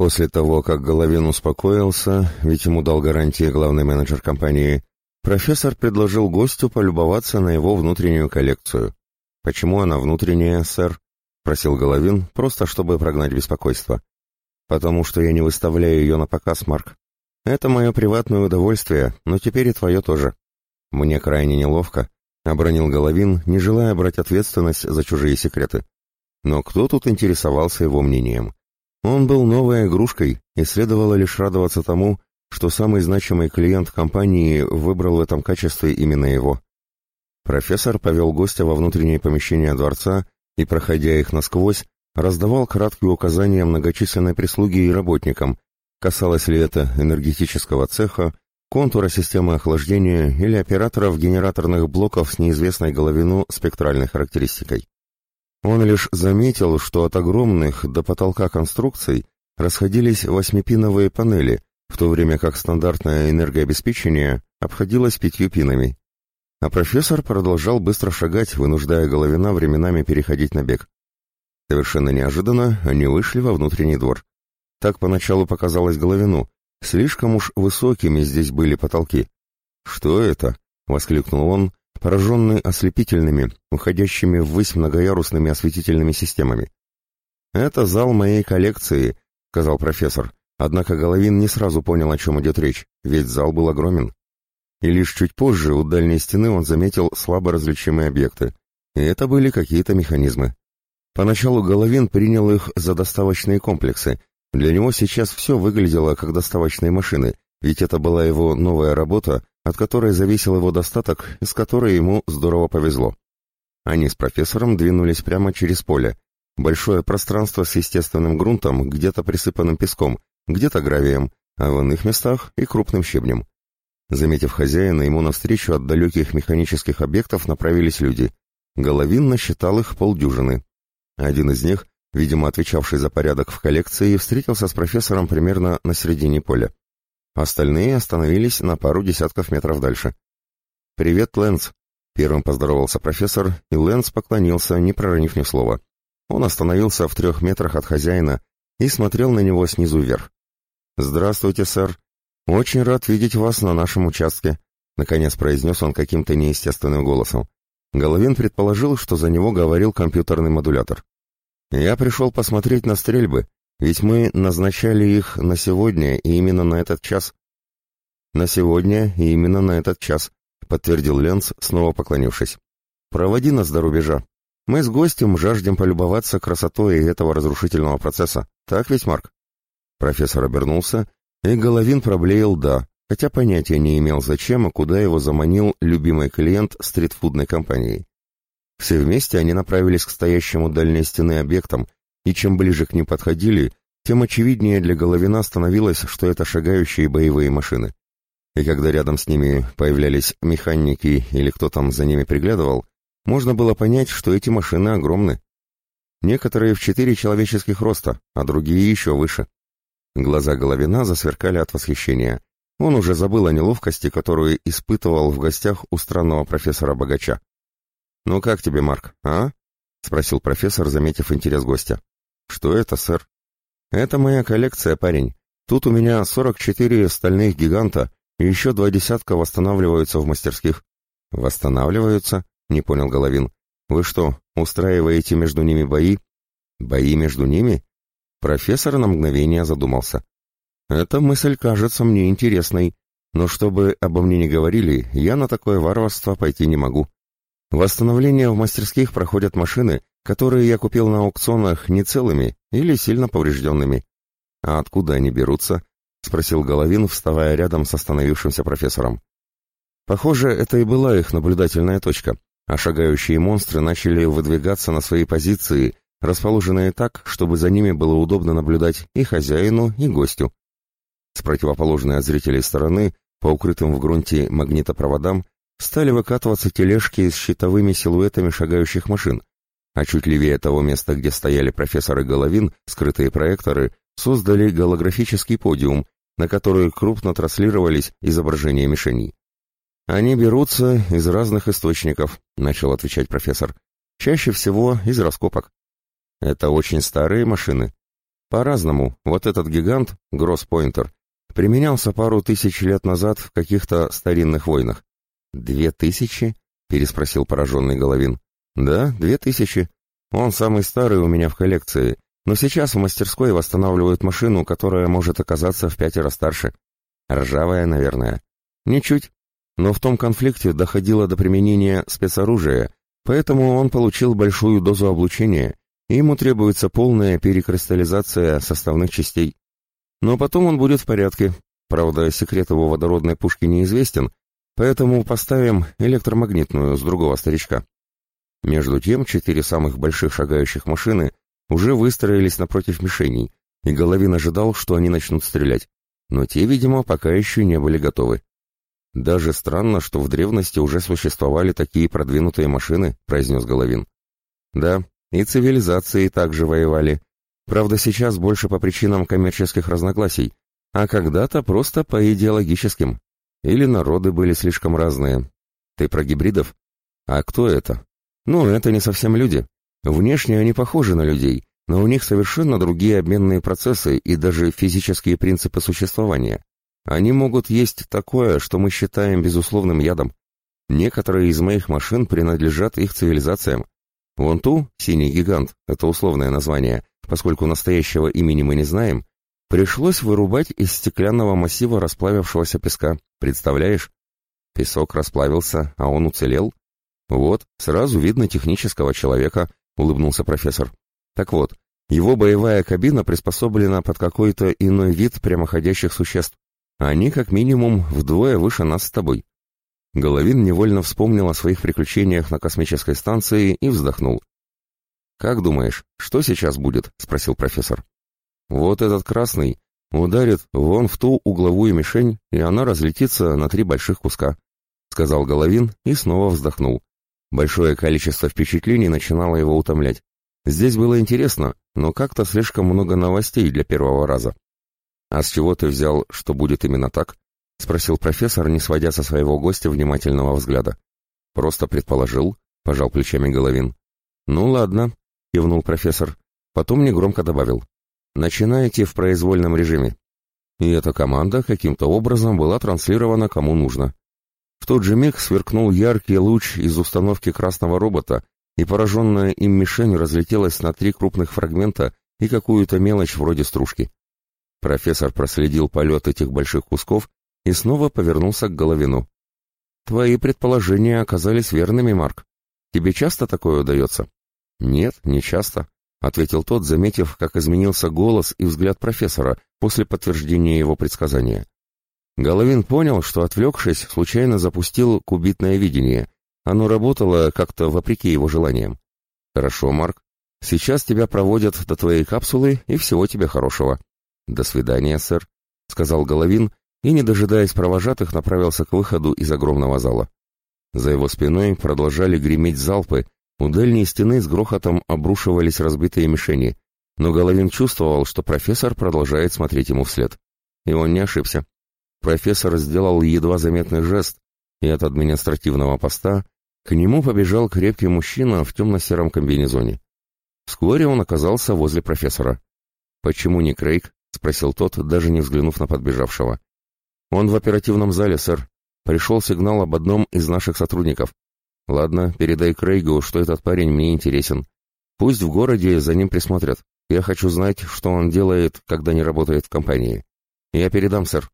После того, как Головин успокоился, ведь ему дал гарантии главный менеджер компании, профессор предложил гостю полюбоваться на его внутреннюю коллекцию. «Почему она внутренняя, сэр?» — просил Головин, просто чтобы прогнать беспокойство. «Потому что я не выставляю ее на показ, Марк. Это мое приватное удовольствие, но теперь и твое тоже. Мне крайне неловко», — обронил Головин, не желая брать ответственность за чужие секреты. Но кто тут интересовался его мнением? Он был новой игрушкой, и следовало лишь радоваться тому, что самый значимый клиент компании выбрал в этом качестве именно его. Профессор повел гостя во внутреннее помещение дворца и, проходя их насквозь, раздавал краткие указания многочисленной прислуги и работникам, касалось ли это энергетического цеха, контура системы охлаждения или операторов генераторных блоков с неизвестной головину спектральной характеристикой. Он лишь заметил, что от огромных до потолка конструкций расходились восьмипиновые панели, в то время как стандартное энергообеспечение обходилось пятью пинами. А профессор продолжал быстро шагать, вынуждая Головина временами переходить на бег. Совершенно неожиданно они вышли во внутренний двор. Так поначалу показалось Головину. Слишком уж высокими здесь были потолки. «Что это?» — воскликнул он, пораженный ослепительными, уходящими ввысь многоярусными осветительными системами. «Это зал моей коллекции», — сказал профессор, однако Головин не сразу понял, о чем идет речь, ведь зал был огромен. И лишь чуть позже у дальней стены он заметил слабо различимые объекты, и это были какие-то механизмы. Поначалу Головин принял их за доставочные комплексы, для него сейчас все выглядело как доставочные машины, ведь это была его новая работа, от которой зависел его достаток и с которой ему здорово повезло. Они с профессором двинулись прямо через поле. Большое пространство с естественным грунтом, где-то присыпанным песком, где-то гравием, а в иных местах и крупным щебнем. Заметив хозяина, ему навстречу от далеких механических объектов направились люди. Головин насчитал их полдюжины. Один из них, видимо, отвечавший за порядок в коллекции, встретился с профессором примерно на середине поля. Остальные остановились на пару десятков метров дальше. «Привет, Лэнс!» — первым поздоровался профессор, и Лэнс поклонился, не проронив ни слова. Он остановился в трех метрах от хозяина и смотрел на него снизу вверх. «Здравствуйте, сэр. Очень рад видеть вас на нашем участке», — наконец произнес он каким-то неестественным голосом. Головин предположил, что за него говорил компьютерный модулятор. «Я пришел посмотреть на стрельбы ведь мы назначали их на сегодня и именно на этот час. На сегодня и именно на этот час, подтвердил Ленц, снова поклонившись. Проводи нас до рубежа. Мы с гостем жаждем полюбоваться красотой этого разрушительного процесса. Так ведь, Марк? Профессор обернулся, и Головин проблеял «да», хотя понятия не имел, зачем и куда его заманил любимый клиент стритфудной компании. Все вместе они направились к стоящему дальней стены объектам, и чем ближе к ним подходили, тем очевиднее для Головина становилось, что это шагающие боевые машины. И когда рядом с ними появлялись механики или кто там за ними приглядывал, можно было понять, что эти машины огромны. Некоторые в четыре человеческих роста, а другие еще выше. Глаза Головина засверкали от восхищения. Он уже забыл о неловкости, которую испытывал в гостях у странного профессора-богача. «Ну как тебе, Марк, а?» — спросил профессор, заметив интерес гостя. «Что это, сэр?» «Это моя коллекция, парень. Тут у меня 44 стальных гиганта, и еще два десятка восстанавливаются в мастерских». «Восстанавливаются?» — не понял Головин. «Вы что, устраиваете между ними бои?» «Бои между ними?» Профессор на мгновение задумался. «Эта мысль кажется мне интересной, но чтобы обо мне не говорили, я на такое варварство пойти не могу. Восстановление в мастерских проходят машины, которые я купил на аукционах не целыми или сильно поврежденными. А откуда они берутся? спросил Головин, вставая рядом с остановившимся профессором. Похоже, это и была их наблюдательная точка, а шагающие монстры начали выдвигаться на свои позиции, расположенные так, чтобы за ними было удобно наблюдать и хозяину, и гостю. С противоположной от зрителей стороны, по укрытым в грунте магнитопроводам, стали выкатываться тележки с щитовыми силуэтами шагающих машин, а чуть левее того места, где стояли профессоры Головин, скрытые проекторы, создали голографический подиум, на который крупно транслировались изображения мишеней. «Они берутся из разных источников», — начал отвечать профессор. «Чаще всего из раскопок. Это очень старые машины. По-разному. Вот этот гигант, Гросспойнтер, применялся пару тысяч лет назад в каких-то старинных войнах. «Две тысячи?» — переспросил пораженный Головин. «Да, две тысячи. Он самый старый у меня в коллекции, но сейчас в мастерской восстанавливают машину, которая может оказаться в пятеро старше. Ржавая, наверное. Ничуть. Но в том конфликте доходило до применения спецоружия, поэтому он получил большую дозу облучения, и ему требуется полная перекристаллизация составных частей. Но потом он будет в порядке. Правда, секрет его водородной пушки неизвестен, поэтому поставим электромагнитную с другого старичка. Между тем, четыре самых больших шагающих машины уже выстроились напротив мишеней, и Головин ожидал, что они начнут стрелять. Но те, видимо, пока еще не были готовы. «Даже странно, что в древности уже существовали такие продвинутые машины», — произнес Головин. «Да, и цивилизации также воевали. Правда, сейчас больше по причинам коммерческих разногласий, а когда-то просто по идеологическим. Или народы были слишком разные. Ты про гибридов? А кто это? Ну, это не совсем люди. Внешне они похожи на людей, но у них совершенно другие обменные процессы и даже физические принципы существования. Они могут есть такое, что мы считаем безусловным ядом. Некоторые из моих машин принадлежат их цивилизациям. Вон ту, синий гигант, это условное название, поскольку настоящего имени мы не знаем, пришлось вырубать из стеклянного массива расплавившегося песка. Представляешь? Песок расплавился, а он уцелел? «Вот, сразу видно технического человека», — улыбнулся профессор. «Так вот, его боевая кабина приспособлена под какой-то иной вид прямоходящих существ. Они, как минимум, вдвое выше нас с тобой». Головин невольно вспомнил о своих приключениях на космической станции и вздохнул. «Как думаешь, что сейчас будет?» — спросил профессор. «Вот этот красный ударит вон в ту угловую мишень, и она разлетится на три больших куска», — сказал Головин и снова вздохнул. Большое количество впечатлений начинало его утомлять. Здесь было интересно, но как-то слишком много новостей для первого раза. «А с чего ты взял, что будет именно так?» — спросил профессор, не сводя со своего гостя внимательного взгляда. «Просто предположил», — пожал плечами Головин. «Ну ладно», — кивнул профессор. Потом негромко добавил. «Начинайте в произвольном режиме». И эта команда каким-то образом была транслирована кому нужно. В тот же миг сверкнул яркий луч из установки красного робота, и пораженная им мишень разлетелась на три крупных фрагмента и какую-то мелочь вроде стружки. Профессор проследил полет этих больших кусков и снова повернулся к Головину. «Твои предположения оказались верными, Марк. Тебе часто такое удается?» «Нет, не часто», — ответил тот, заметив, как изменился голос и взгляд профессора после подтверждения его предсказания. Головин понял, что, отвлекшись, случайно запустил кубитное видение. Оно работало как-то вопреки его желаниям. «Хорошо, Марк. Сейчас тебя проводят до твоей капсулы, и всего тебе хорошего». «До свидания, сэр», — сказал Головин, и, не дожидаясь провожатых, направился к выходу из огромного зала. За его спиной продолжали греметь залпы, у дальней стены с грохотом обрушивались разбитые мишени, но Головин чувствовал, что профессор продолжает смотреть ему вслед. И он не ошибся. Профессор сделал едва заметный жест, и от административного поста к нему побежал крепкий мужчина в темно-сером комбинезоне. Вскоре он оказался возле профессора. «Почему не Крейг?» — спросил тот, даже не взглянув на подбежавшего. «Он в оперативном зале, сэр. Пришел сигнал об одном из наших сотрудников. Ладно, передай Крейгу, что этот парень мне интересен. Пусть в городе за ним присмотрят. Я хочу знать, что он делает, когда не работает в компании. Я передам, сэр».